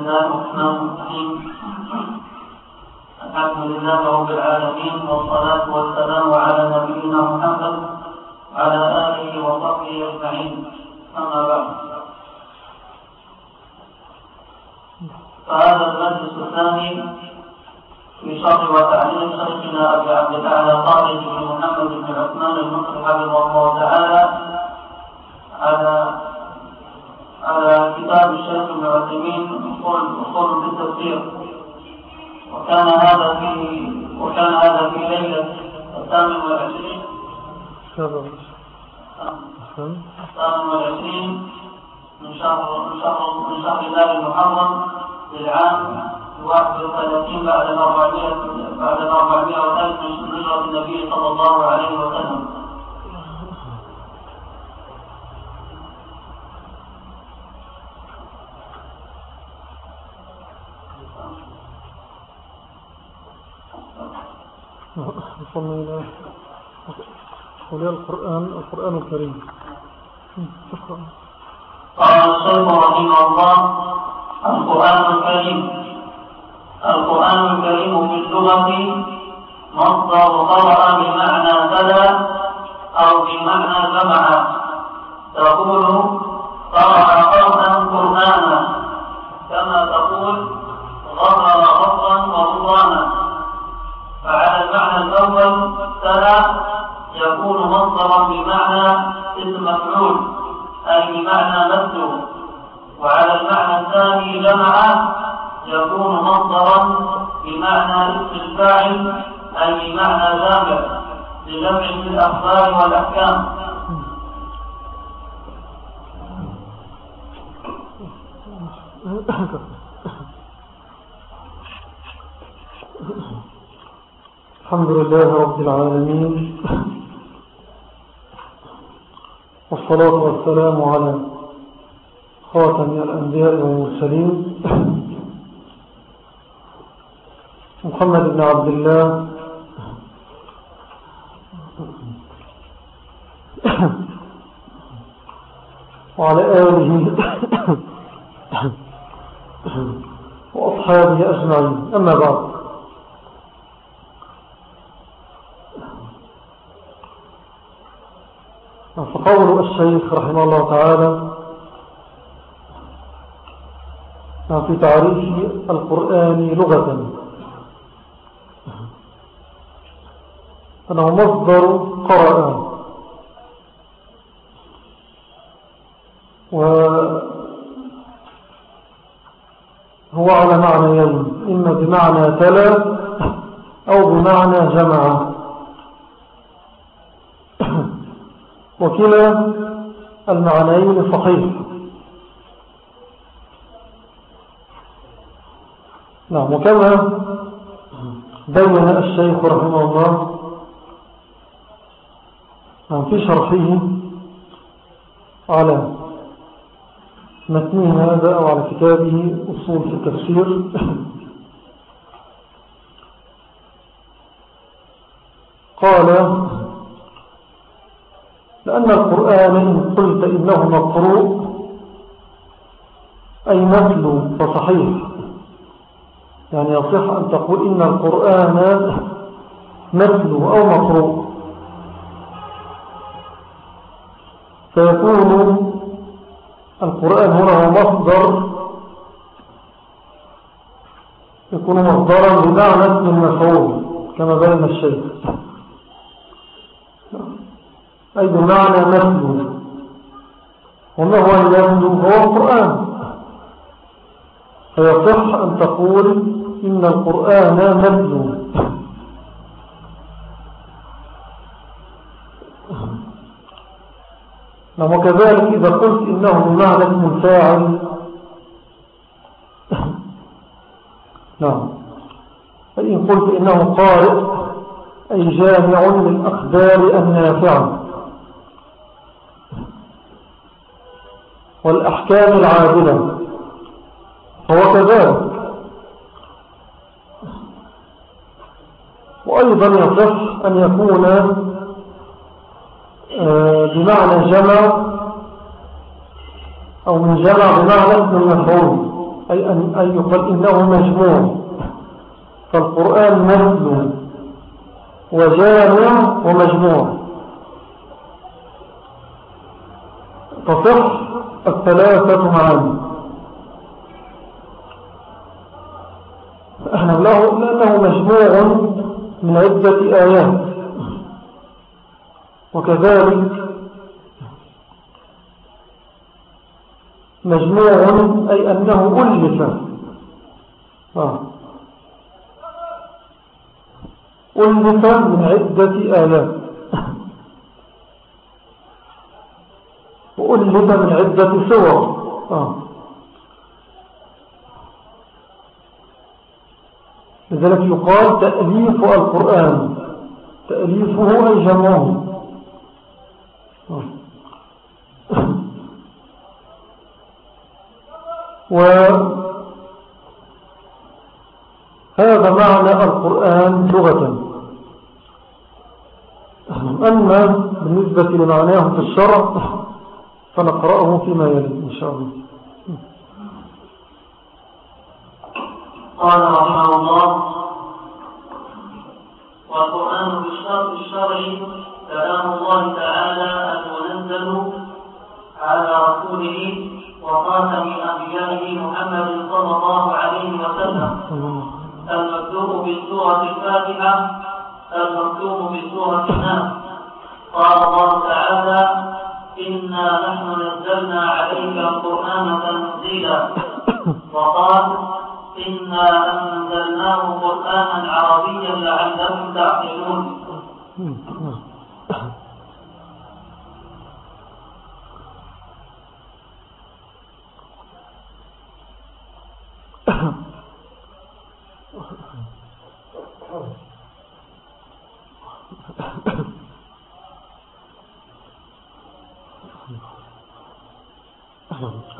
الله الرحمن الرحيم. الحمد لله رب العالمين والصلاة والسلام على نبينا محمد وعلى آله وصحبه أجمعين. أما بعد. فهذا المجلس الثاني في شرح وتعليم شيخنا أبي عبد الأعلى طارق بن محمد بن عثمان المصري حفظه الله تعالى على على كتاب الشيخ ابن عثيمين اصول اصول التفسير. وكان هذا في وكان هذا في ليلة الثامن والعشرين. الثامن والعشرين من شهر من شهر من شهر الله المحرم للعام 31 بعد 400 بعد 400 من هجرة النبي صلى الله عليه وسلم. وصلنا إلى أولياء القرآن القرآن الكريم. شكرا قال الشيخ رحمه الله القرآن الكريم. القرآن الكريم في اللغة مصدر قرأ بمعنى تلا أو بمعنى جمع. تقول قرأ قرآن قرآنا. كما تقول غفر غفرا وغفرانا المعنى الأول تلا يكون مصدرا بمعنى اسم مفعول أي بمعنى مبدو وعلى المعنى الثاني جمع يكون مصدرا بمعنى اسم الفاعل أي بمعنى جامع لجمع في الأخبار والأحكام الحمد لله رب العالمين. والصلاة والسلام على خاتم الأنبياء والمرسلين. محمد بن عبد الله. وعلى آله وأصحابه أجمعين. أما بعد. فقول الشيخ رحمه الله تعالى في تعريف القرآن لغة. أنه مصدر قرآن. وهو على معنيين إما بمعنى تلا أو بمعنى جمع. وكلا المعنيين صحيح نعم وكما بين الشيخ رحمه الله نعم في شرحه على متنه هذا أو على كتابه أصول في التفسير. قال لأن القرآن إن قلت إنه مقروء أي مثل فصحيح. يعني يصح أن تقول إن القرآن مثل أو مقروء. فيكون القرآن هنا هو مصدر يكون مصدرا بمعنى المفعول كما بين الشيء أي بمعنى مثل وما هو المثل هو القرآن. فيصح أن تقول إن القرآن مثل نعم وكذلك إذا قلت إنه بمعنى اسم الفاعل نعم فإن قلت إنه قارئ أي جامع للأخبار النافعة. والأحكام العادلة. هو كذلك وأيضا يصح أن يكون آه، بمعنى جمع أو من جمع بمعنى اسم المفعول أي أن أي يقال إنه مجموع. فالقرآن مثل وجامع ومجموع. تصح الثلاثة معا. إحنا له لأنه مجموع من عدة آيات. وكذلك مجموع أي أنه ألف. آه. ألف من عدة آيات. وألف من عدة سور آه. لذلك يقال تأليف القرآن تأليفه أي جمعه آه. وهذا معنى القرآن لغة أما بالنسبة لمعناه في الشرع فنقرأه فيما يلي إن شاء الله. قال رحمه الله والقرآن بالشرع الشرعي كلام الله تعالى المنزل على رسوله وخاتم أنبيائه محمد صلى الله عليه وسلم المكتوب بالسورة الفاتحة المكتوب بسورة الناس. قال الله تعالى إنا نحن نزلنا عليك القرآن تنزيلا وقال إنا أنزلناه قرآنا عربيا لعلكم تعقلون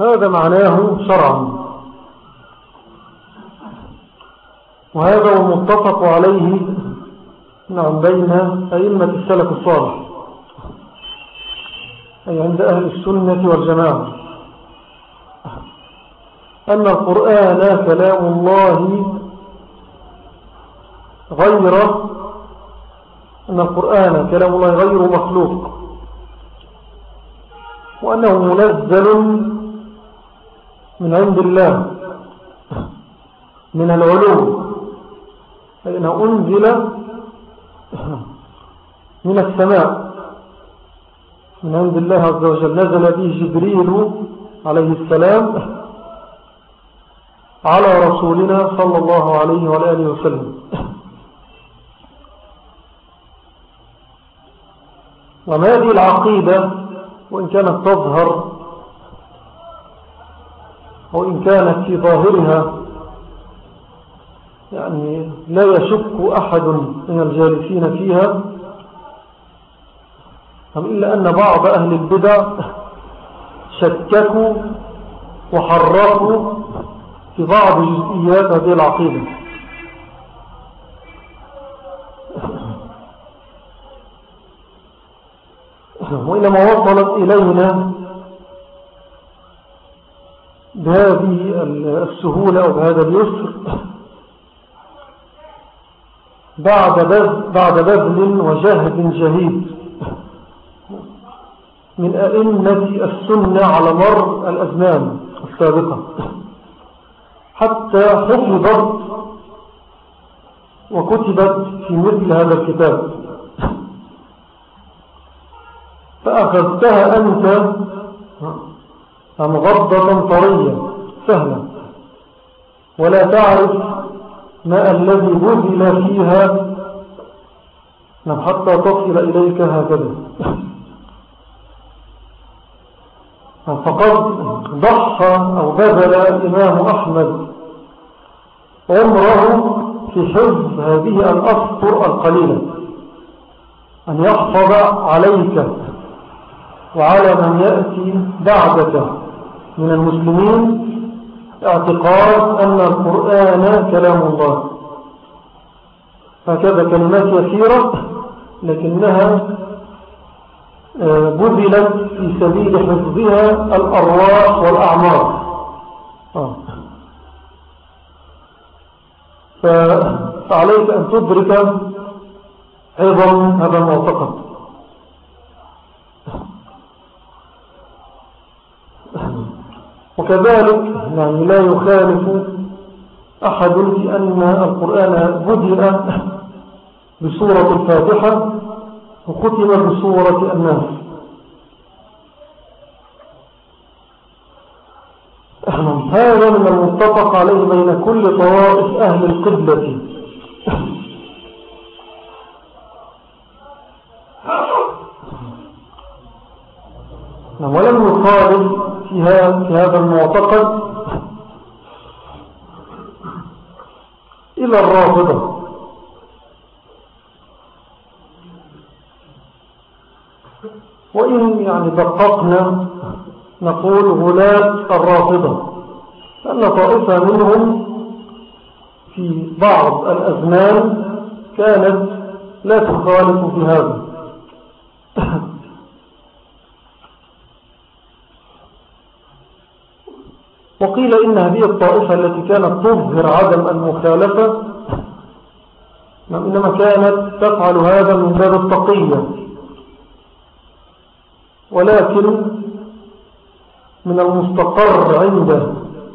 هذا معناه شرعا. وهذا المتفق عليه نعم بين أئمة السلف الصالح أي عند أهل السنة والجماعة. أن القرآن كلام الله غير أن القرآن كلام الله غير مخلوق وأنه منزل من عند الله من العلوم فإنه أنزل من السماء من عند الله عز وجل نزل به جبريل عليه السلام على رسولنا صلى الله عليه وآله وسلم. وما هذه العقيدة وإن كانت تظهر وإن كانت في ظاهرها يعني لا يشك أحد من الجالسين فيها إلا أن بعض أهل البدع شككوا وحرقوا في بعض جزئيات هذه العقيدة. وإنما وصلت إلينا بهذه السهولة أو بهذا اليسر. بعد بعد بذل وجهد جهيد. من أئمة السنة على مر الأزمان السابقة. حتى حفظت وكتبت في مثل هذا الكتاب. فأخذتها أنت مغضة طرية؟ سهلة ولا تعرف ما الذي بذل فيها؟ نعم، حتى تصل إليك هكذا فقد ضحى أو بذل الإمام أحمد عمره في حفظ هذه الأسطر القليلة. أن يحفظ عليك وعلى من يأتي بعدك. من المسلمين اعتقاد أن القرآن كلام الله. هكذا كلمات يسيرة لكنها آه، بذلت في سبيل حفظها الأرواح والأعمار. آه. فعليك أن تدرك عظم هذا المعتقد. وكذلك يعني لا يخالف أحد في أن القرآن بدأ بسورة الفاتحة وختم بسورة الناس. هذا من المتفق عليه بين كل طوائف أهل القبلة. نعم، ولم يخالف في هذا المعتقد إلى الرافضة. وإن يعني دققنا نقول غلاة الرافضة أن طائفة منهم في بعض الأزمان كانت لا تخالف في هذا. وقيل إن هذه الطائفة التي كانت تظهر عدم المخالفة إنما كانت تفعل هذا من باب التقية. ولكن من المستقر عند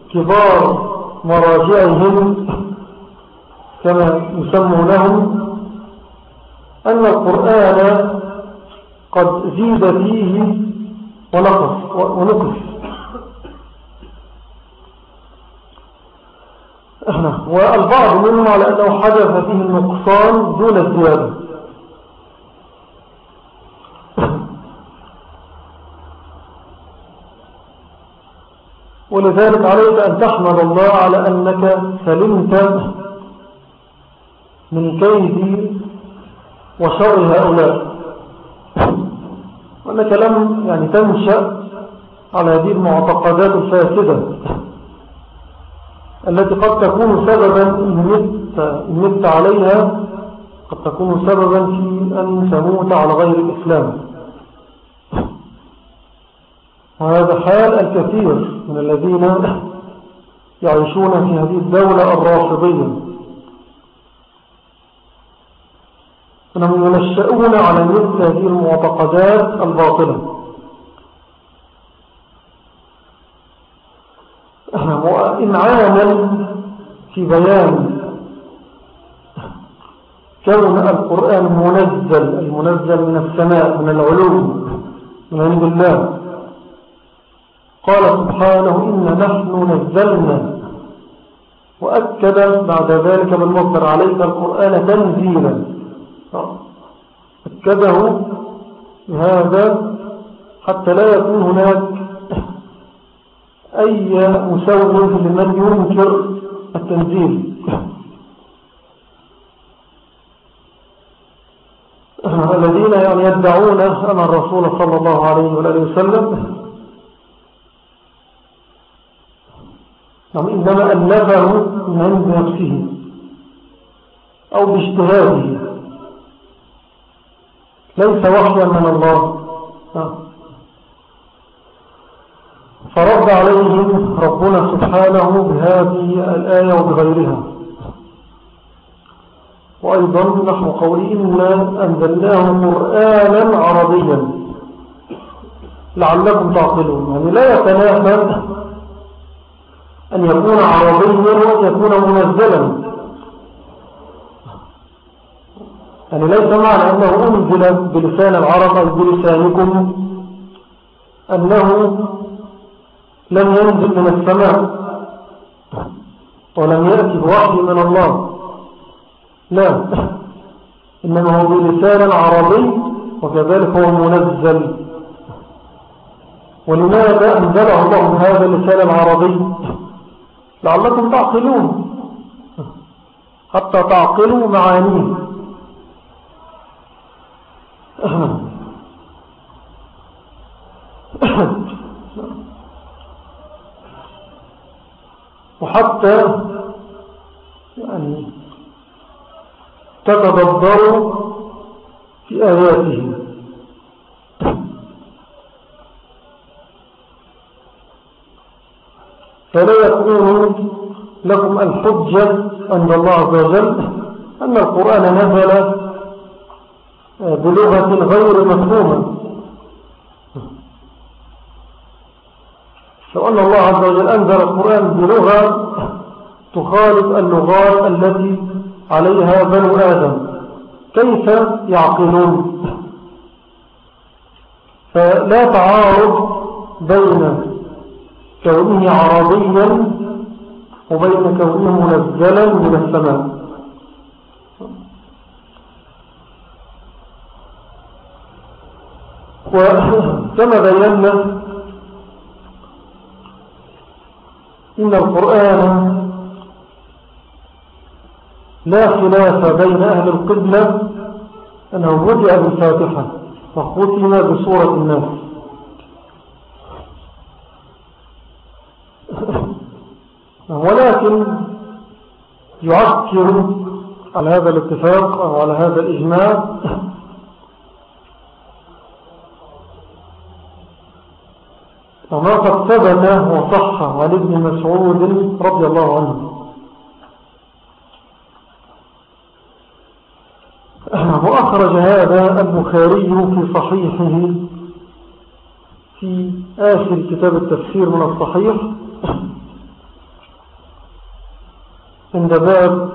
كبار مراجعهم كما يسمونهم أن القرآن قد زيد فيه ونقص ونقص. والبعض منهم على أنه حدث فيه النقصان دون الزيادة. ولذلك عليك أن تحمد الله على أنك سلمت من كيد وشر هؤلاء وأنك لم يعني تنشأ على هذه المعتقدات الفاسدة. التي قد تكون سببا إن مت عليها قد تكون سببا في أن تموت على غير الإسلام. وهذا حال الكثير من الذين يعيشون في هذه الدولة الرافضية. أنهم ينشأون على مثل هذه المعتقدات الباطلة. وإنعاما في بيان. كون القرآن منزل المنزل من السماء من العلوم من عند الله. قال سبحانه إن نحن نزلنا. وأكد بعد ذلك بالمصدر عليك القرآن تنزيلا. أكده بهذا حتى لا يكون هناك أي مسوغ لمن ينكر التنزيل؟ الذين يعني يدعون أن الرسول صلى الله عليه وآله وسلم يعني إنما ألفه من عند نفسه أو باجتهاده. ليس وحيا من الله. فرد عليهم ربنا سبحانه بهذه الآية وبغيرها. وأيضا نحن قولي إنا أنزلناه قرآنا عربيا. لعلكم تعقلون. يعني لا يتنافى أن يكون عربيا يكون منزلا. يعني ليس معنى أنه أنزل بلسان العرب أو بلسانكم أنه لم ينزل من السماء ولم يأتي بوحي من الله. لا. إنما هو بلسان عربي وكذلك هو منزل. ولماذا أنزله الله بهذا اللسان العربي؟ لعلكم تعقلون. حتى تعقلوا معانيه. وحتى يعني تتدبروا في آياته. فلا يكون لكم الحجة عند الله عز وجل أن القرآن نزل بلغة غير مفهومة. لو أن الله عز وجل أنزل القرآن بلغة تخالف اللغات التي عليها بنو آدم. كيف يعقلون؟ فلا تعارض بين كونه عربيا وبين كونه منزلا من السماء. وكما بينا إن القرآن لا خلاف بين أهل القبلة أنه بدأ بالفاتحة وختم بصورة الناس. ولكن يعكر على هذا الاتفاق أو على هذا الإجماع وما قد ثبت وصح عن ابن مسعود رضي الله عنه. وأخرج هذا البخاري في صحيحه في آخر كتاب التفسير من الصحيح عند باب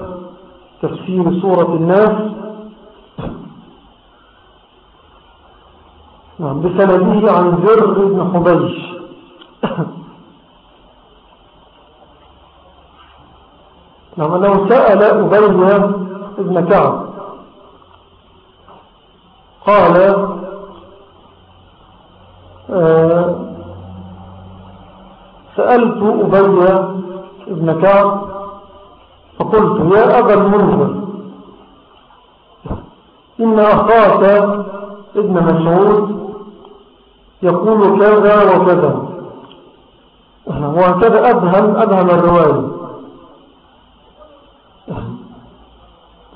تفسير سورة الناس. نعم، بسنده عن زر بن حبيش. نعم أنه سأل أبي ابن كعب. قال آه، سألت أبي ابن كعب فقلت يا أبا المنذر إن أخاك ابن مسعود يقول كذا وكذا. وهكذا أبهم أبهم الرواية.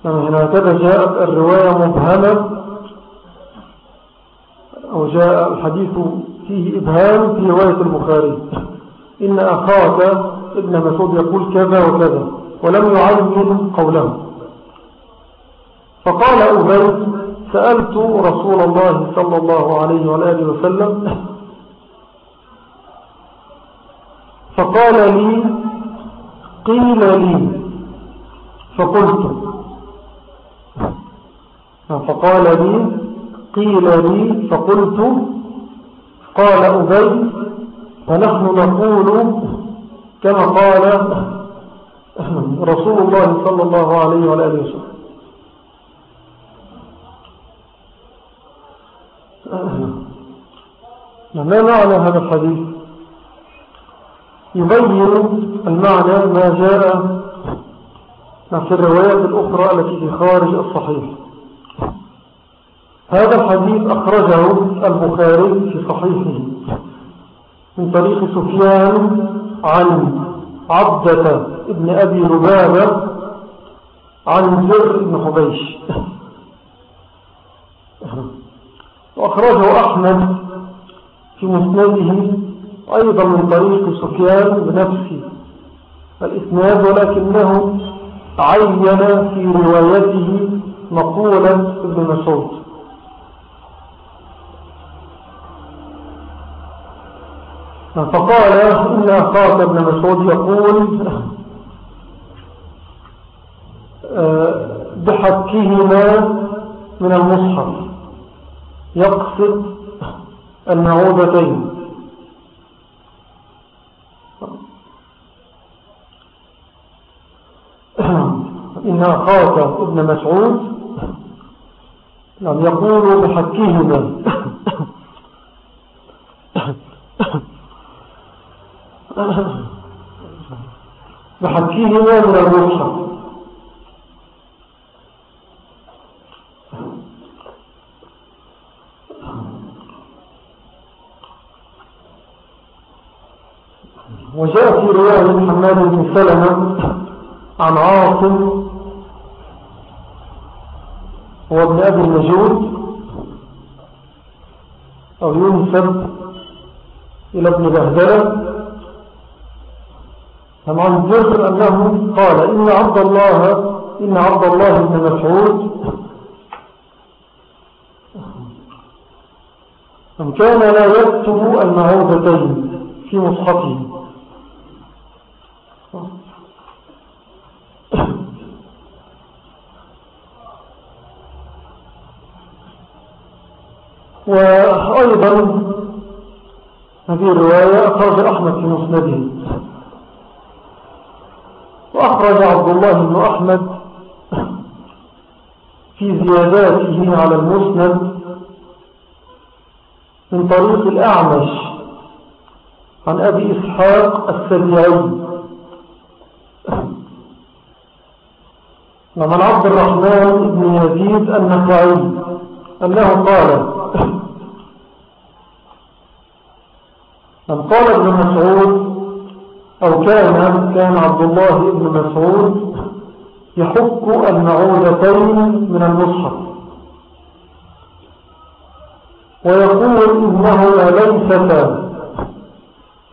يعني هكذا جاءت الرواية مبهمة أو جاء الحديث فيه إبهام في رواية البخاري. إن أخاك ابن مسعود يقول كذا وكذا ولم يعين قوله. فقال أبي سألت رسول الله صلى الله عليه وآله وسلم فقال لي قيل لي. فقلت. فقال لي قيل لي فقلت. قال أبي فنحن نقول كما قال رسول الله صلى الله عليه وآله وسلم. ما معنى هذا الحديث؟ يبين المعنى ما جاء في الروايات الأخرى التي في خارج الصحيح. هذا الحديث أخرجه البخاري في صحيحه من طريق سفيان عن عبدة ابن أبي ربابة عن زر بن حبيش. وأخرجه أحمد في مسنده أيضا من طريق سفيان بنفسه الإسناد ولكنه عين في روايته مقولة ابن مسعود. فقال إن أخاك ابن مسعود يقول آه، بحكهما من المصحف. يقصد النعوذتين إن أخاك ابن مسعود لم يقول بحكهما بحكيهما من الروح وجاء في رواية محمد بن سلمة عن عاصم وابن أبي النجود أو ينسب إلى ابن بهدلة. عن جر أنه قال إن عبد الله إن عبد الله بن مسعود. كان لا يكتب المعوذتين في مصحفه وأيضا هذه الرواية أخرج أحمد في مسنده. وأخرج عبد الله بن أحمد في زياداته على المسند من طريق الأعمش عن أبي إسحاق السبيعي. ومن عبد الرحمن بن يزيد النخعي أنه قال من قال ابن مسعود أو كان كان عبد الله بن مسعود يحك المعودتين من المصحف ويقول إنهما ليستا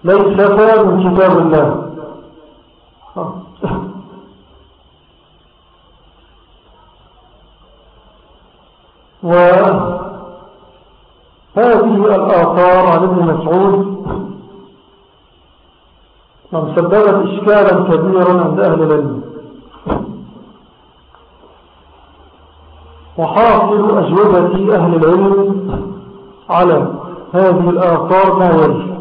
ليستا من كتاب الله. وهذه الآثار عن ابن مسعود نعم سببت إشكالا كبيرا عند أهل العلم. وحاصل أجوبة أهل العلم على هذه الآثار ما يلي.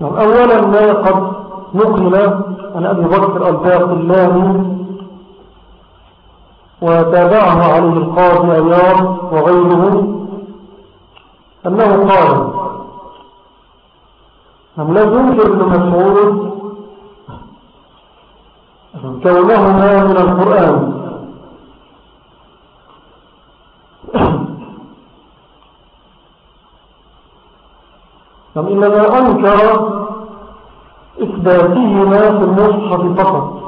نعم أولا ما قد نقل عن أبي بكر الباقلاني وتابعه عليه القاضي أيام وغيره أنه قال أم لا ينكر ابن مسعود كونهما من القرآن؟ أم إنما أنكر إثباتهما في المصحف فقط؟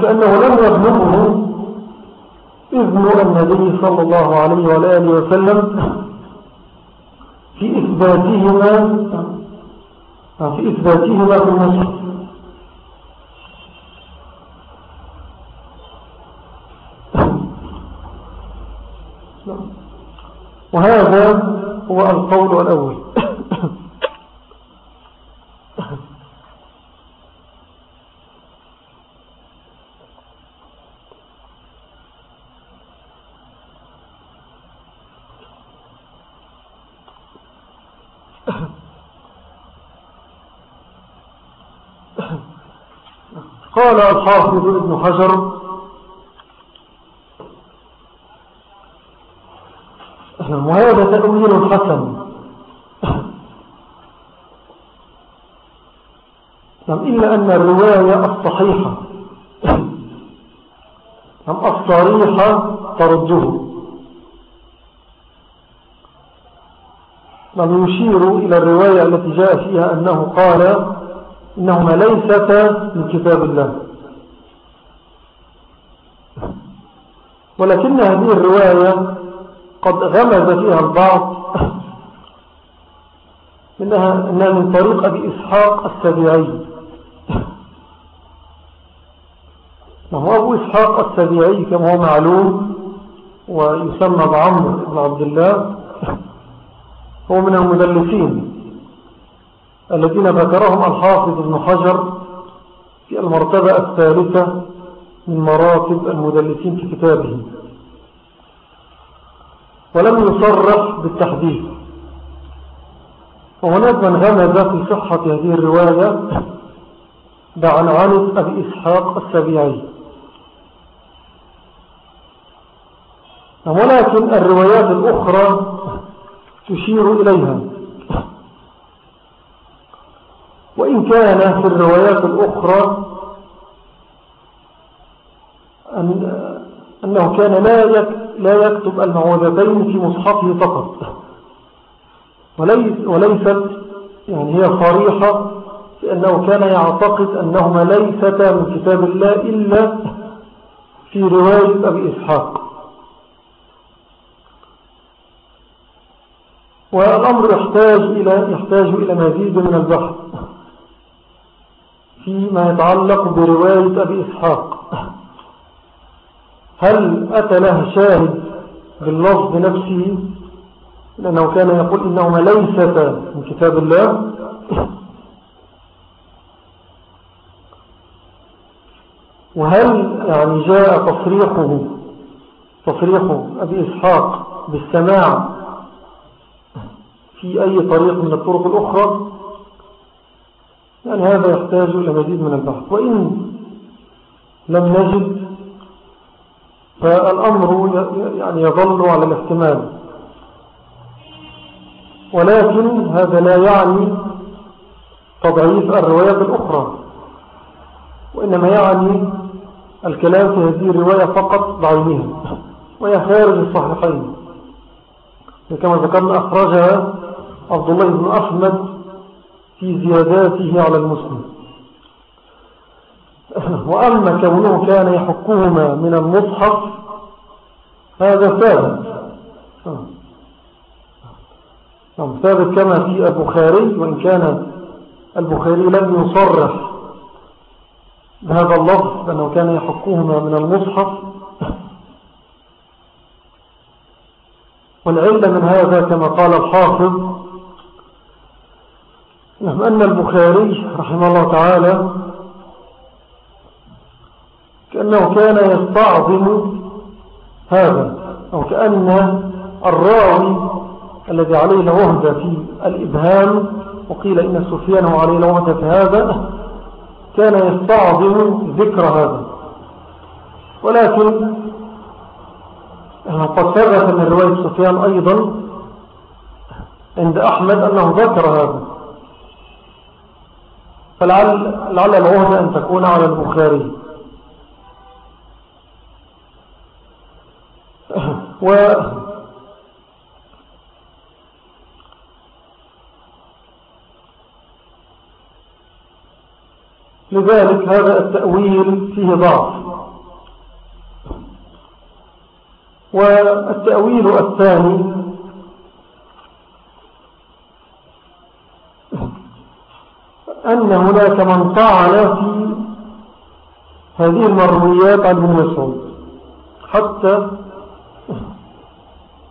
وكأنه لم يبلغه إذن النبي صلى الله عليه وآله وسلم في إثباتهما في إثباتهما في المسجد. وهذا هو القول الأول. قال الحافظ ابن حجر وهذا تأويل حسن. إلا أن الرواية الصحيحة. أم الصريحة ترده لم يشير إلى الرواية التي جاء فيها أنه قال إنهما ليستا من كتاب الله. ولكن هذه الرواية قد غمز فيها البعض إنها, إنها من طريق أبي إسحاق السبيعي. وهو أبو إسحاق السبيعي كما هو معلوم ويسمى بعمر بن عبد الله. هو من المدلسين. الذين ذكرهم الحافظ ابن حجر في المرتبة الثالثة من مراتب المدلسين في كتابه. ولم يصرح بالتحديث. وهناك من غمز في صحة هذه الرواية بعنعنة أبي إسحاق السبيعي. ولكن الروايات الأخرى تشير إليها. وإن كان في الروايات الأخرى أن أنه كان لا لا يكتب المعوذتين في مصحفه فقط. وليس وليست يعني هي صريحة لأنه كان يعتقد أنهما ليستا من كتاب الله إلا في رواية أبي إسحاق. والأمر يحتاج إلى, يحتاج إلى مزيد من البحث. فيما يتعلق برواية أبي إسحاق. هل أتى له شاهد باللفظ نفسه؟ لأنه كان يقول إنهما ليستا من كتاب الله. وهل يعني جاء تصريحه تصريح أبي إسحاق بالسماع في أي طريق من الطرق الأخرى؟ يعني هذا يحتاج إلى مزيد من البحث؟ وإن لم نجد فالأمر يعني يظل على الاحتمال. ولكن هذا لا يعني تضعيف الروايات الأخرى وإنما يعني الكلام في هذه الرواية فقط بعينها وهي خارج الصحيحين. كما ذكرنا أخرجها عبد الله بن أحمد في زياداته على المسلم. وأما كونه كان يحكهما من المصحف هذا ثابت. نعم، ثابت كما في البخاري وإن كان البخاري لم يصرح بهذا اللفظ لأنه كان يحكهما من المصحف. والعلة من هذا كما قال الحافظ نعم أن البخاري رحمه الله تعالى كأنه كان يستعظم هذا أو كأن الراوي الذي عليه الوهدة في الإبهام وقيل إن سفيان عليه الوهدة في هذا كان يستعظم ذكر هذا. ولكن قد ثبت من رواية سفيان أيضا عند أحمد أنه ذكر هذا. فلعل لعل العهدة أن تكون على البخاري. و لذلك هذا التأويل فيه ضعف. والتأويل الثاني أن هناك من طعن في هذه المرويات عن ابن مسعود حتى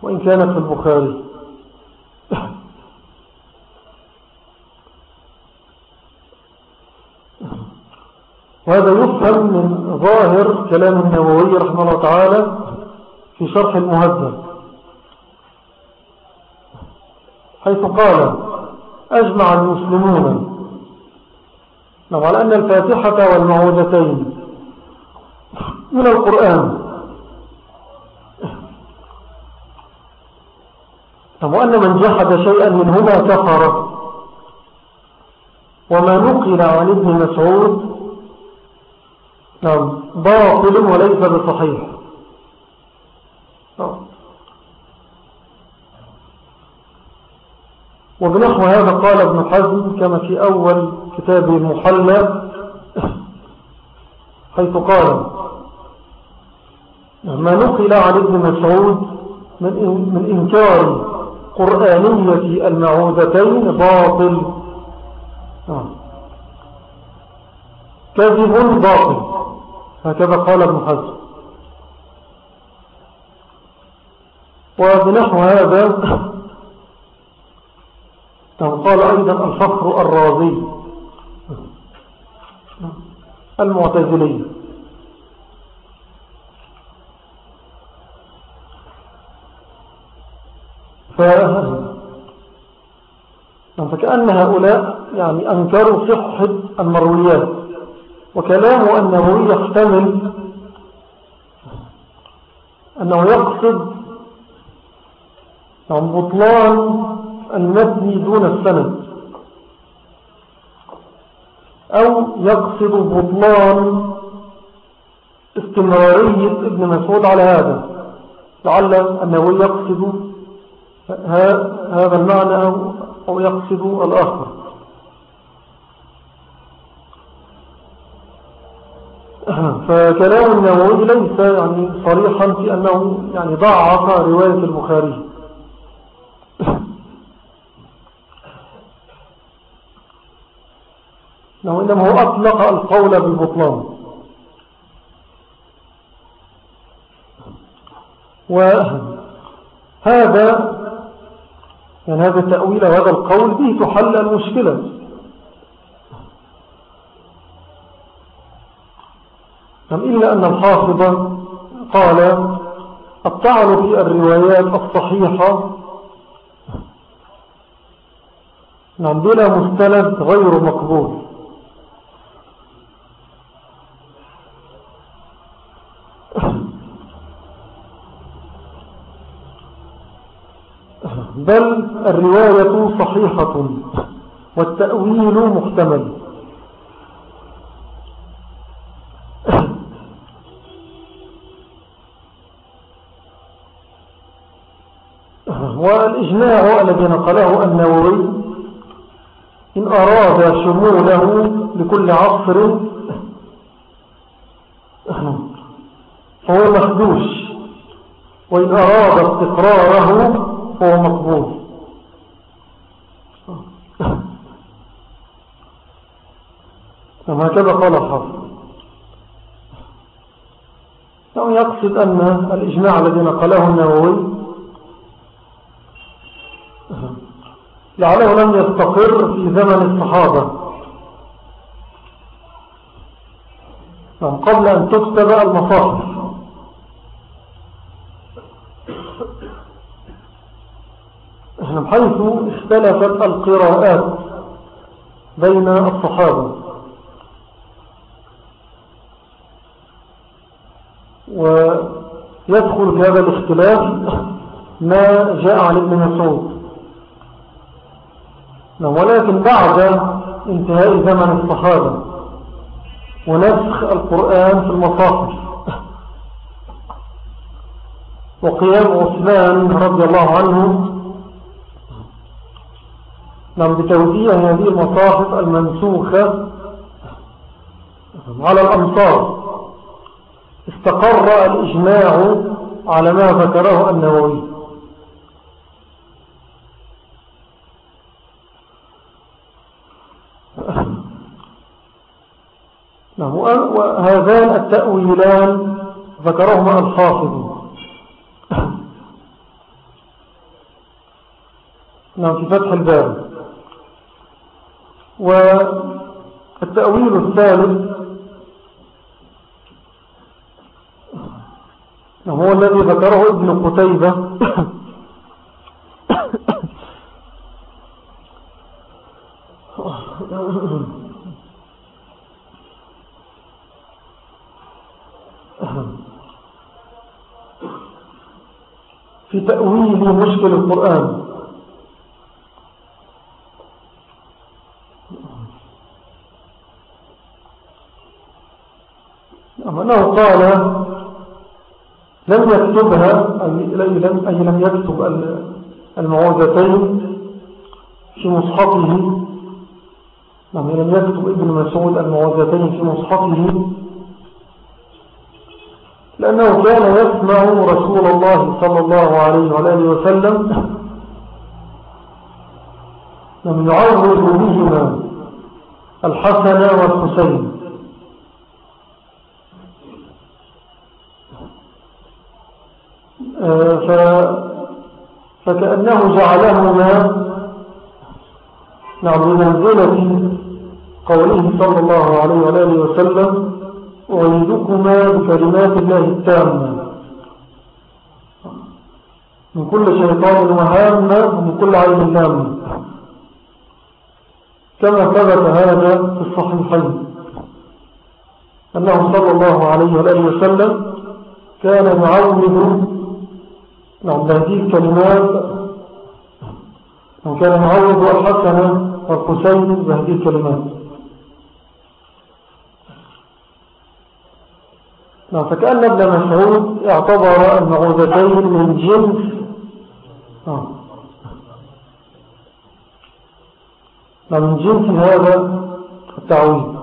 وإن كانت في البخاري. وهذا يفهم من ظاهر كلام النووي رحمه الله تعالى في شرح المهذب. حيث قال أجمع المسلمون نعم على أن الفاتحة والمعوذتين من القرآن. نعم وأن من جحد شيئا منهما كفر. وما نقل عن ابن مسعود نعم باطل وليس بصحيح. نعم. وبنحو هذا قال ابن حزم كما في أول كتابه المحلى حيث قال ما نقل عن ابن مسعود من إنكار قرآنية المعوذتين باطل. كذب باطل. هكذا قال ابن حزم. وبنحو هذا قال أيضا الفخر الرازي المعتزلي فكأن هؤلاء يعني أنكروا صحة المرويات وكلامه أنه يحتمل أنه يقصد عن بطلان المبني دون السند. أو يقصد بطلان استمرارية ابن مسعود على هذا. لعل أنه يقصد هذا المعنى أو يقصد الآخر. فكلام النووي ليس يعني صريحا في أنه يعني ضعف رواية البخاري. إنما هو أطلق القول بالبطلان. وهذا يعني هذا التأويل وهذا القول به تحل المشكلة. إلا أن الحافظ قال الطعن في الروايات الصحيحة نعم بلا مستند غير مقبول. بل الرواية صحيحة والتأويل محتمل. والإجماع الذي نقله النووي إن أراد شموله لكل عصر فهو مخدوش. وإن أراد استقراره فهو مقبول. هكذا قال الحافظ يقصد أن الإجماع الذي نقله النووي لعله لم يستقر في زمن الصحابة. قبل أن تكتب المصاحف حيث اختلفت القراءات بين الصحابة. ويدخل في هذا الاختلاف ما جاء عن ابن مسعود. نعم، ولكن بعد انتهاء زمن الصحابة ونسخ القرآن في المصاحف. وقيام عثمان رضي الله عنه نعم بتوزيع هذه المصاحف المنسوخة على الأمصار. استقر الإجماع على ما ذكره النووي. نعم وهذان التأويلان ذكرهما الحافظ نعم في فتح الباب. والتأويل الثالث هو الذي ذكره ابن قتيبة. في تأويل مشكل القرآن. أنه قال لم يكتبها أي لم يكتب المعوذتين في مصحفه. نعم لم يكتب ابن مسعود المعوذتين في مصحفه. لأنه كان يسمع رسول الله صلى الله عليه وآله وسلم لم يعرض بهما الحسن والحسين. فكأنه جعلهما نعم بمنزلة قوله صلى الله عليه وآله وسلم أعيدكما بكلمات الله التامة. من كل شيطان وهامة ومن كل عين لامة كما ثبت هذا في الصحيحين. أنه صلى الله عليه وآله وسلم كان معود نعم هذه الكلمات وكان معوض الحسن والحسين بهذه الكلمات نعم فكأن ابن مسعود اعتبر المعوذتين من جنس. نعم من جنس هذا التعويض.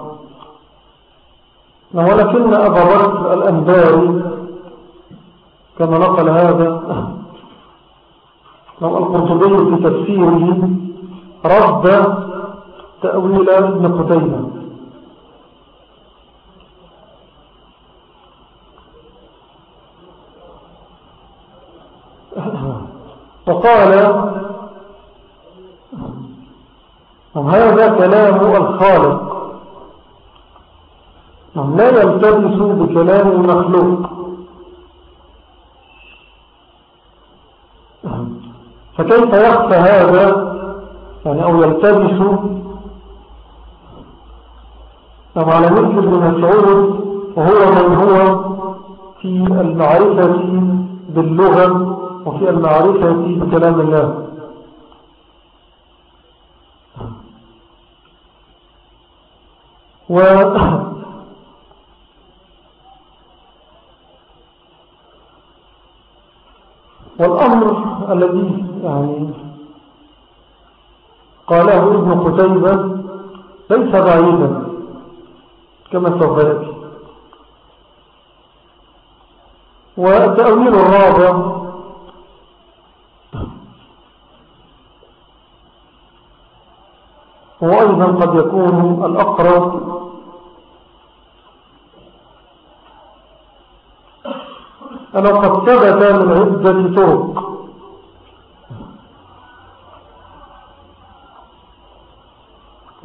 ولكن أبا الأنباري كما نقل هذا القرطبي في تفسيره رد تأويل ابن قتيبة. وقال هذا كلام الخالق. لا يلتبس بكلام المخلوق. فكيف يخفى هذا؟ يعني أو يلتبس على مثل ابن مسعود وهو من هو في المعرفة باللغة وفي المعرفة بكلام الله. و والأمر الذي يعني قاله ابن قتيبة ليس بعيدا كما يأتي والتأويل الرابع هو أيضا قد يكون الأقرب أنا قد ثبت من عدة طرق.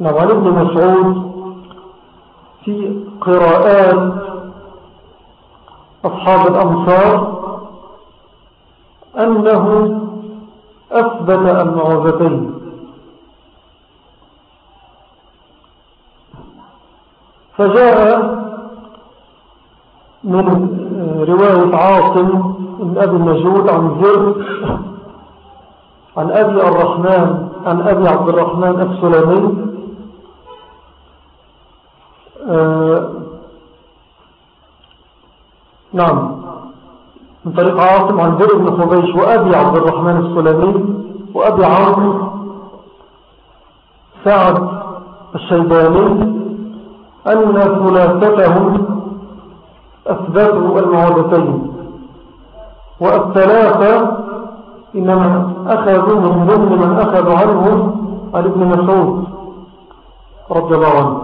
نوال ابن مسعود في قراءات أصحاب الأمصار أنه أثبت المعوذتين فجاء من رواية عاصم من أبي النجود عن زر عن أبي الرحمن عن أبي عبد الرحمن السلامي آه نعم. من طريق عاصم عن زر بن خبيش وأبي عبد الرحمن السلامي وأبي عاصم سعد الشيباني أن ثلاثتهم أثبتوا المعودتين والثلاثة إنما أخذوا من ضمن من أخذوا عنهم عن ابن مسعود رضي الله عنه.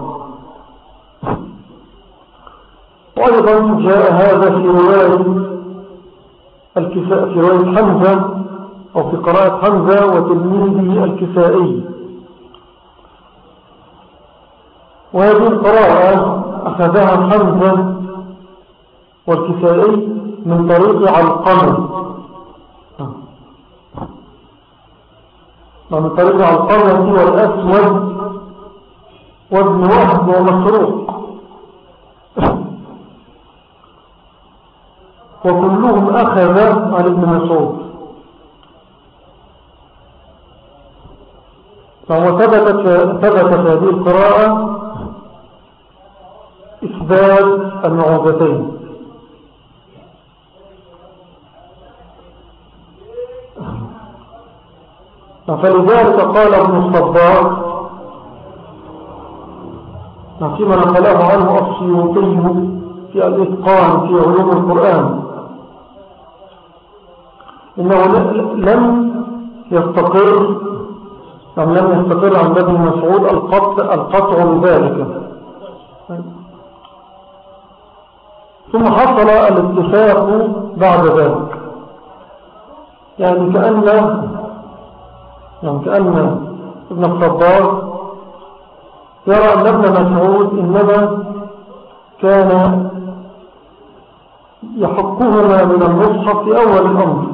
وأيضا جاء هذا في رواية الكساء في رواية حمزة أو في قراءة حمزة وتلميذه الكسائي وهذه القراءة أخذها حمزة والكسائي من طريق علقمة. من طريق علقمة والأسود وابن وحد ومسروق. وكلهم أخذ عن ابن مسعود. فهو ثبتت ثبتت هذه القراءة إثبات المعوذتين. فلذلك قال ابن الصباح فيما نقله عنه السيوطي في الإتقان في علوم القرآن. إنه لم يستقر أم لم يستقر عن ابن مسعود القطع, القطع بذلك ثم حصل الاتفاق بعد ذلك. يعني كأن يعني كأن ابن الصبار يرى أن ابن مسعود إنما كان يحقهما من المصحف في أول الأمر.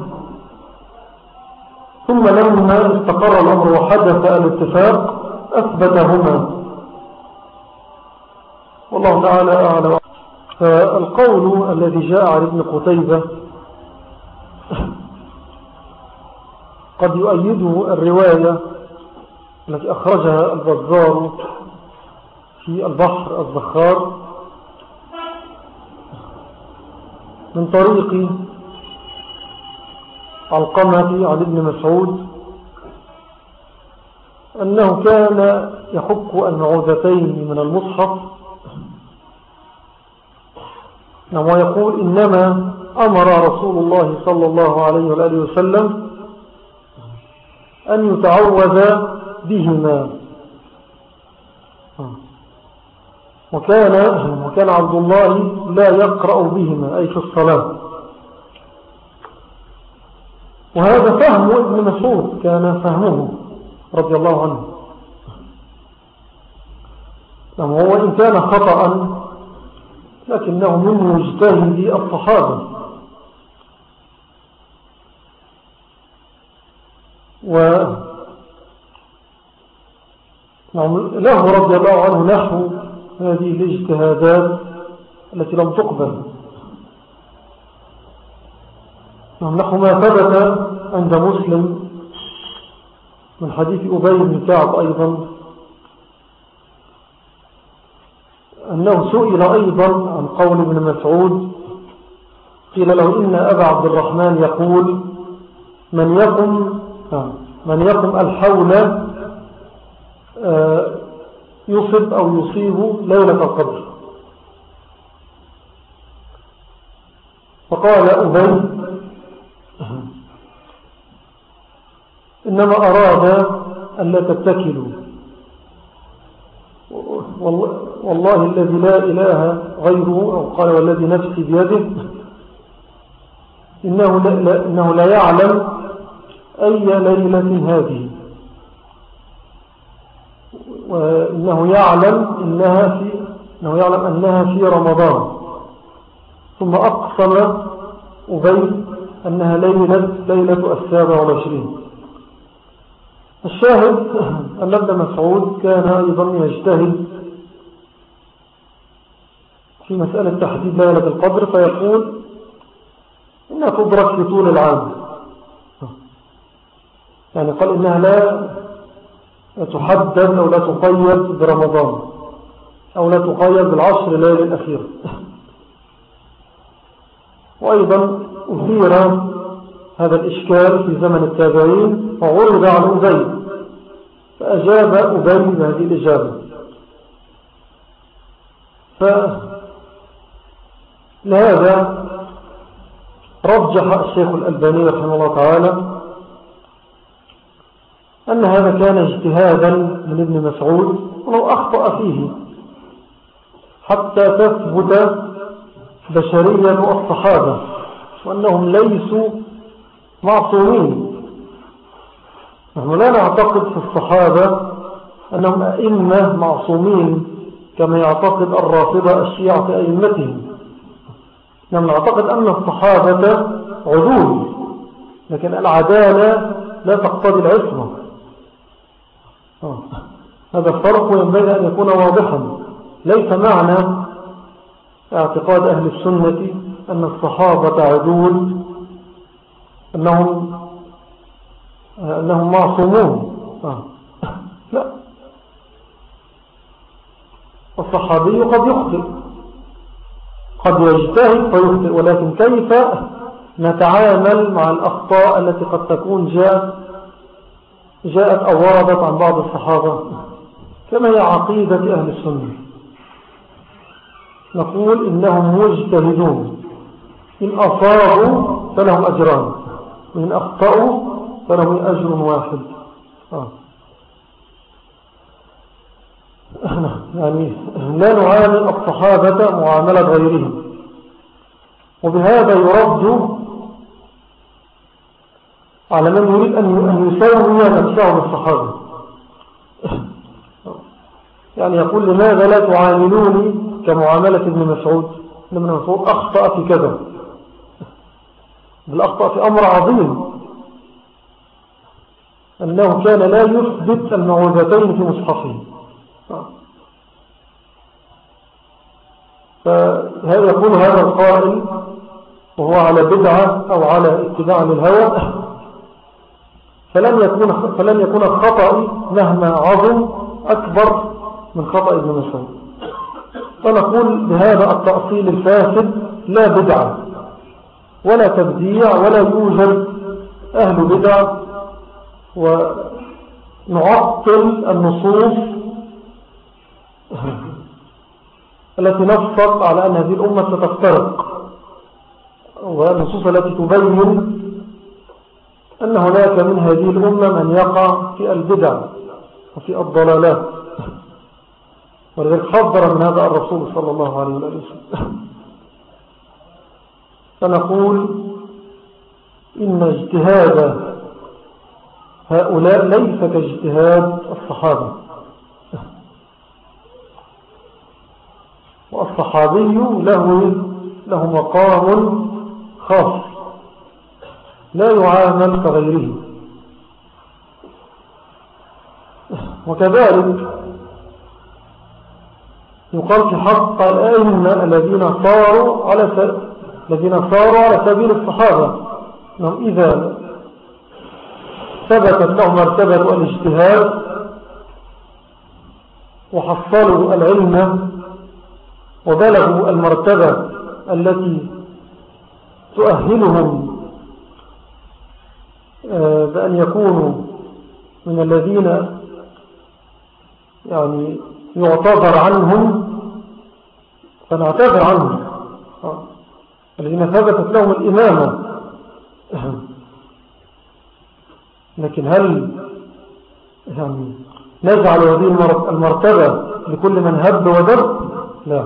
ثم لما استقر الأمر وحدث الاتفاق أثبتهما. والله تعالى أعلم. فالقول الذي جاء عن ابن قتيبة قد يؤيده الرواية التي أخرجها البزار في البحر الزخار من طريق القمة عن ابن مسعود أنه كان يحك المعوذتين من المصحف نعم ويقول إنما أمر رسول الله صلى الله عليه وآله وسلم أن يتعوذ بهما. وكان, وكان عبد الله لا يقرأ بهما أي في الصلاة. وهذا فهم ابن مسعود كان فهمه رضي الله عنه. هو إن كان خطأ لكنه من مجتهد الصحابة. و نعم له رضي الله عنه نحو هذه الاجتهادات التي لم تقبل. نعم نحو ما ثبت عند مسلم من حديث أبي بن كعب أيضا أنه سئل أيضا عن قول ابن مسعود قيل له إن أبا عبد الرحمن يقول من يقم من يقم الحول آه، يصب أو يصيب ليلة القدر. فقال أبي إنما أراد أن لا تتكلوا. والله الذي لا إله غيره أو قال والذي نفسي بيده إنه لا, إنه لا يعلم أي ليلة هذه. وإنه يعلم إنها في إنه يعلم أنها في رمضان. ثم أقسم أبي أنها ليلة, ليلة السابع والعشرين. الشاهد أن ابن مسعود كان أيضا يجتهد في مسألة تحديد ليلة القدر فيقول إنها تدرك في طول العام. يعني قال إنها لا تحدد أو لا تقيد برمضان أو لا تقيد بالعشر الليل الأخير. وأيضا أثير هذا الإشكال في زمن التابعين وعرض عن أبي فأجاب أبي بهذه الإجابة. فلهذا رجح الشيخ الألباني رحمه الله تعالى أن هذا كان اجتهادا من ابن مسعود ولو أخطأ فيه حتى تثبت بشريا الصحابة وأنهم ليسوا معصومين نحن لا نعتقد في الصحابة أنهم أئمة معصومين كما يعتقد الرافضة الشيعة أئمتهم نحن نعتقد أن الصحابة عدول لكن العدالة لا تقتضي العصمة. هذا الفرق ينبغي أن يكون واضحا. ليس معنى اعتقاد أهل السنة أن الصحابة عدول أنهم, أنهم معصومون. آه. لا. الصحابي قد يخطئ. قد يجتهد فيخطئ ولكن كيف نتعامل مع الأخطاء التي قد تكون جاءت جاءت أو وردت عن بعض الصحابة كما هي عقيدة أهل السنة نقول إنهم مجتهدون إن أصابوا فلهم أجران وإن أخطأوا فلهم أجر واحد آه. يعني لا نعامل الصحابة معاملة غيرهم وبهذا يرد على من يريد أن يساوي نفسه بالصحابة يعني يقول لماذا لا تعاملوني كمعاملة ابن مسعود؟ ابن مسعود أخطأ في كذا. بل أخطأ في أمر عظيم. أنه كان لا يثبت المعوذتين في مصحفه. فهذا يقول هذا القائل وهو على بدعة أو على اتباع للهوى؟ فلن يكون, فلن يكون الخطأ مهما عظم أكبر من خطأ ابن مسعود. فنقول بهذا التأصيل الفاسد لا بدعة ولا تبديع ولا يوجد أهل بدع ونعطل النصوص التي نصت على أن هذه الأمة ستفترق والنصوص التي تبين أن هناك من هذه الأمة من يقع في البدع وفي الضلالات. ولذلك حذر من هذا الرسول صلى الله عليه وسلم. فنقول إن اجتهاد هؤلاء ليس كاجتهاد الصحابة. والصحابي له له مقام خاص. لا يعامل كغيره وكذلك يقال في حق الأئمة الذين صاروا على الذين صاروا على سبيل الصحابة. أنهم إذا ثبتت لهم مرتبة الاجتهاد وحصلوا العلم وبلغوا المرتبة التي تؤهلهم بأن يكونوا من الذين يعني يعتذر عنهم فنعتذر عنهم. آه. الذين ثبتت لهم الإمامة. لكن هل يعني نجعل هذه المرتبة لكل من هب ودب؟ لا.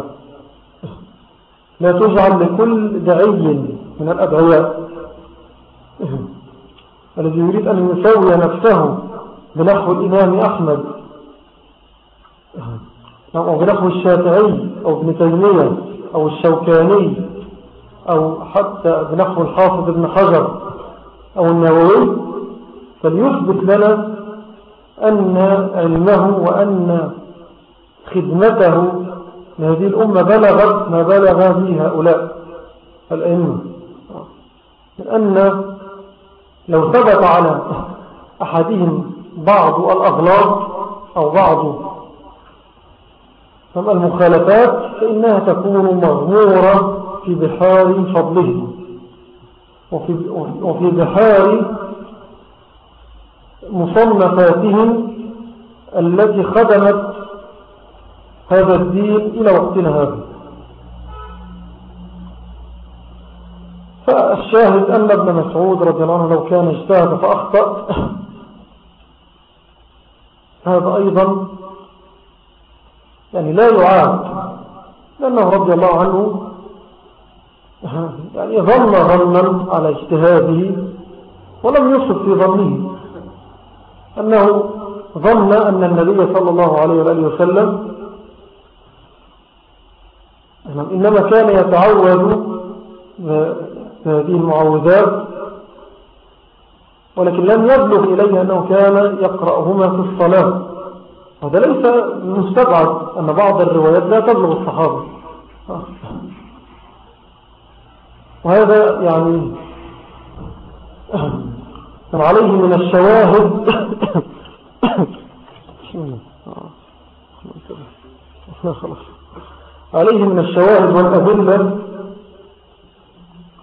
لا تجعل لكل دعي من الأدعياء. الذي يريد أن يسوي نفسه بنحو الإمام أحمد. أو بنحو الشافعي أو ابن تيمية أو الشوكاني أو حتى بنحو الحافظ ابن حجر أو النووي. فليثبت لنا أن علمه وأن خدمته لهذه الأمة بلغت ما بلغ به هؤلاء الأئمة. لأن لو ثبت على أحدهم بعض الأغلاط أو بعض المخالفات فإنها تكون مغمورة في بحار فضله. وفي, وفي بحار مصنفاتهم التي خدمت هذا الدين إلى وقتنا هذا. فالشاهد أن ابن مسعود رضي الله عنه لو كان اجتهد فأخطأ. هذا أيضا يعني لا يعاد لأنه رضي الله عنه يعني ظن ظنا على اجتهاده ولم يصب في ظنه. أنه ظن أن النبي صلى الله عليه وآله وسلم إنما كان يتعوذ هذه المعوذات ولكن لم يبلغ إليه أنه كان يقرأهما في الصلاة. هذا ليس مستبعد أن بعض الروايات لا تبلغ الصحابة. وهذا يعني عليه من الشواهد. عليه من الشواهد والأدلة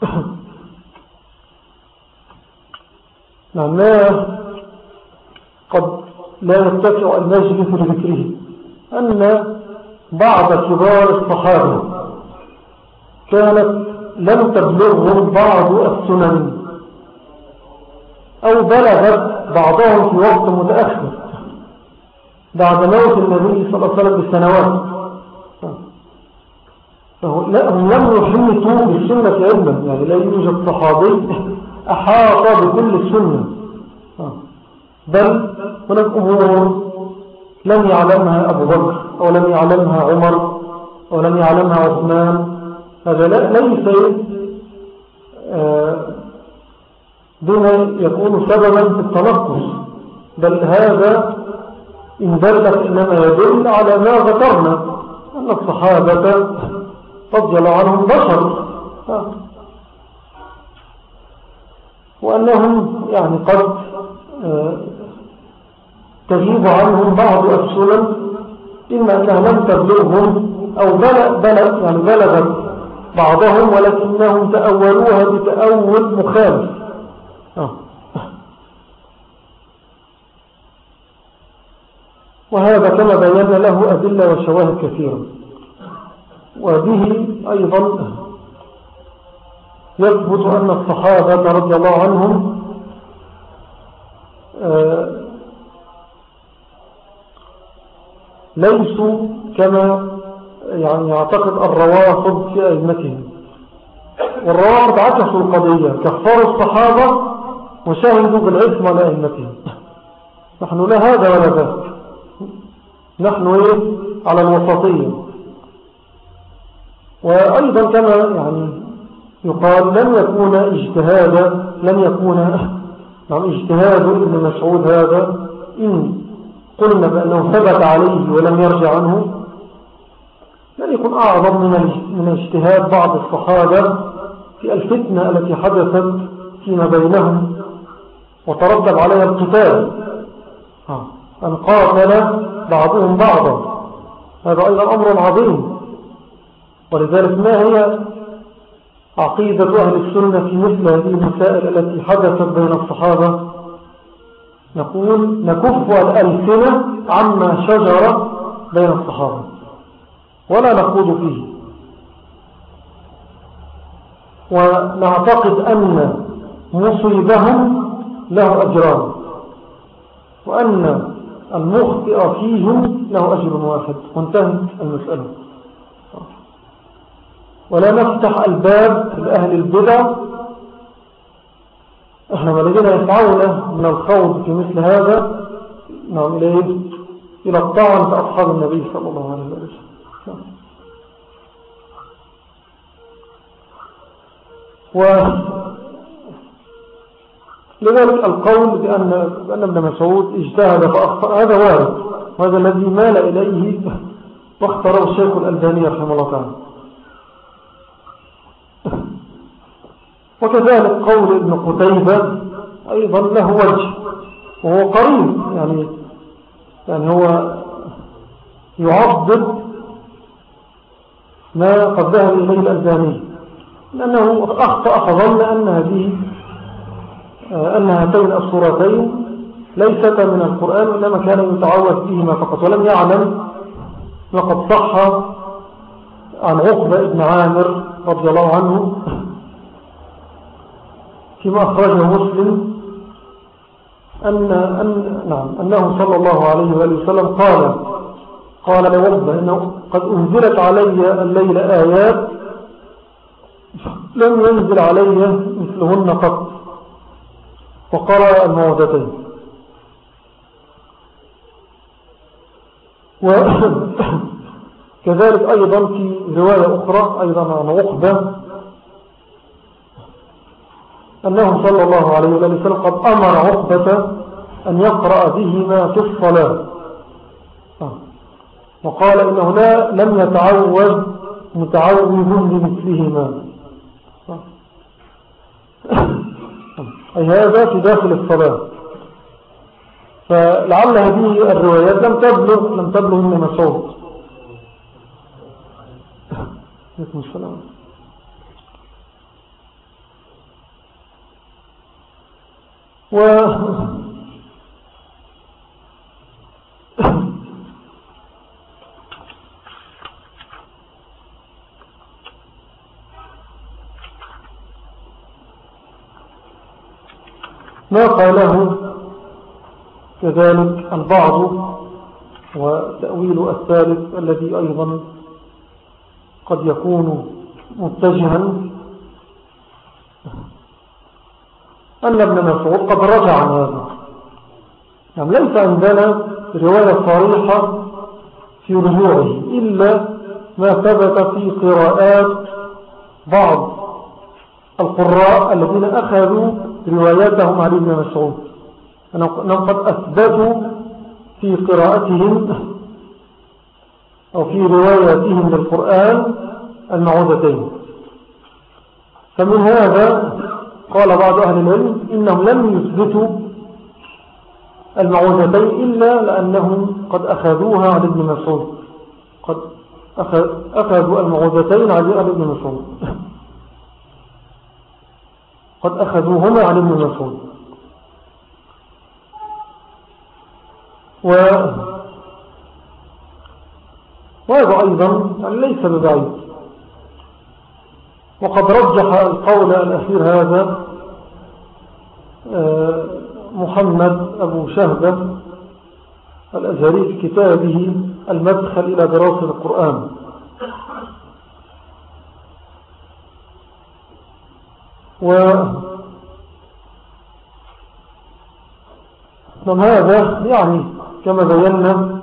نعم ما قد لا يتسع المجلس لذكره أن بعض كبار الصحابة كانت لم تبلغهم بعض السنن أو بلغت بعضهم في وقت متأخر بعد موت النبي صلى الله عليه وسلم بسنوات. لا هم لم يحيطوا بالسنة علما يعني لا يوجد صحابي أحاط بكل السنة بل هناك أمور لم يعلمها أبو بكر أو لم يعلمها عمر أو لم يعلمها عثمان. هذا ليس آه، بما يكون سببا في التنقص بل هذا إن دلت إنما يدل على ما ذكرنا أن الصحابة رضي الله عنهم بشر. وأنهم يعني قد آه، تغيب عنهم بعض السنن إما أنها لم تبلغهم أو بلغ بلغ يعني بلغت بعضهم ولكنهم تأولوها بتأول مخالف. وهذا كما بينا له أدلة وشواهد كثيرة. وبه أيضا يثبت أن الصحابة رضي الله عنهم آه، ليسوا كما يعني يعتقد الروافض في أئمتهم. والروافض عكسوا القضية كفروا الصحابة وشاهدوا بالعثم على أئمتهم. نحن لا هذا ولا ذاك. نحن إيه؟ على الوسطية. وأيضا كما يعني يقال لن يكون اجتهادا لن يكون نعم اجتهاد ابن مسعود هذا إن قلنا بأنه ثبت عليه ولم يرجع عنه لن يكون أعظم من من اجتهاد بعض الصحابة في الفتنة التي حدثت فيما بينهم وترتب عليها القتال. أن قاتل بعضهم بعضا. هذا أيضا أمر عظيم. ولذلك ما هي عقيدة أهل السنة في مثل هذه المسائل التي حدثت بين الصحابة؟ نقول نكف الألسنة عما شجر بين الصحابة ولا نخوض فيه. ونعتقد أن مصيبهم له أجران وأن المخطئ فيهم له أجر واحد. وانتهت المسألة. ولا نفتح الباب لأهل البدع. إحنا الذين يسعون من الخوض في مثل هذا. نعم إليه إلى الطعن في أصحاب النبي صلى الله عليه وسلم. و لذلك القول بأن, بأن ابن مسعود اجتهد فأخطأ. هذا وارد. وهذا الذي مال إليه واختاره الشيخ الألباني رحمه الله تعالى. وكذلك قول ابن قتيبة أيضا له وجه وهو قريب يعني يعني هو يعضد ما قد ذهب إليه الألباني لأنه أخطأ فظن أن هذه أن هاتين الصورتين ليست من القرآن إنما كان يتعوذ فيهما فقط ولم يعلم وقد صح عن عقبة ابن عامر رضي الله عنه فيما أخرجه مسلم أن أن نعم أنه صلى الله عليه وآله وسلم قال قال لعقبة إنه قد أنزلت علي الليلة آيات لم ينزل علي مثلهن قط. وقرأ الموضتين وكذلك أيضا في رواية أخرى أيضا عن عقبة أنه صلى الله عليه وسلم قد أمر عقبة أن يقرأ بهما في الصلاة. وقال إنه لا لم يتعوذ متعوذ بمثلهما أي هذا في داخل الصلاة. فلعل هذه الروايات لم تبلغ لم تبلغ من مسعود السلام. و ما قاله كذلك البعض وتأويل الثالث الذي أيضا قد يكون متجها أن ابن مسعود قد رجع عن هذا يعني ليس عندنا رواية صريحة في رجوعه إلا ما ثبت في قراءات بعض القراء الذين أخذوا رواياتهم عن ابن مسعود. أنهم قد أثبتوا في قراءتهم أو في رواياتهم للقرآن المعوذتين فمن هذا قال بعض أهل العلم إنهم لم يثبتوا المعوذتين إلا لأنهم قد أخذوها عن ابن مسعود. قد أخذوا المعوذتين عن ابن مسعود. قد أخذوهما عن ابن مسعود. و وهذا أيضا ليس ببعيد. وقد رجح القول الأخير هذا آه، محمد أبو شهبة الأزهري في كتابه المدخل إلى دراسة القرآن. و من هذا يعني كما بينا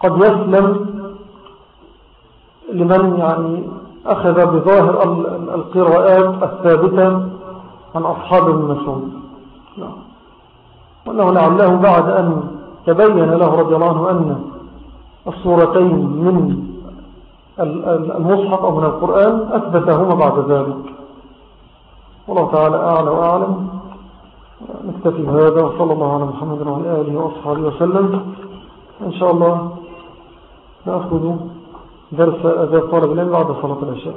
قد يسلم لمن يعني أخذ بظاهر القراءات الثابتة عن أصحاب المسعود نعم. وأنه لعله بعد أن تبين له رضي الله عنه أن الصورتين من المصحف أو من القرآن أثبتهما بعد ذلك. والله تعالى أعلى وأعلم. نكتفي بهذا وصلى الله على محمد وعلى آله وأصحابه وسلم. إن شاء الله نأخذ درس أذى طالب العلم بعد صلاة العشاء.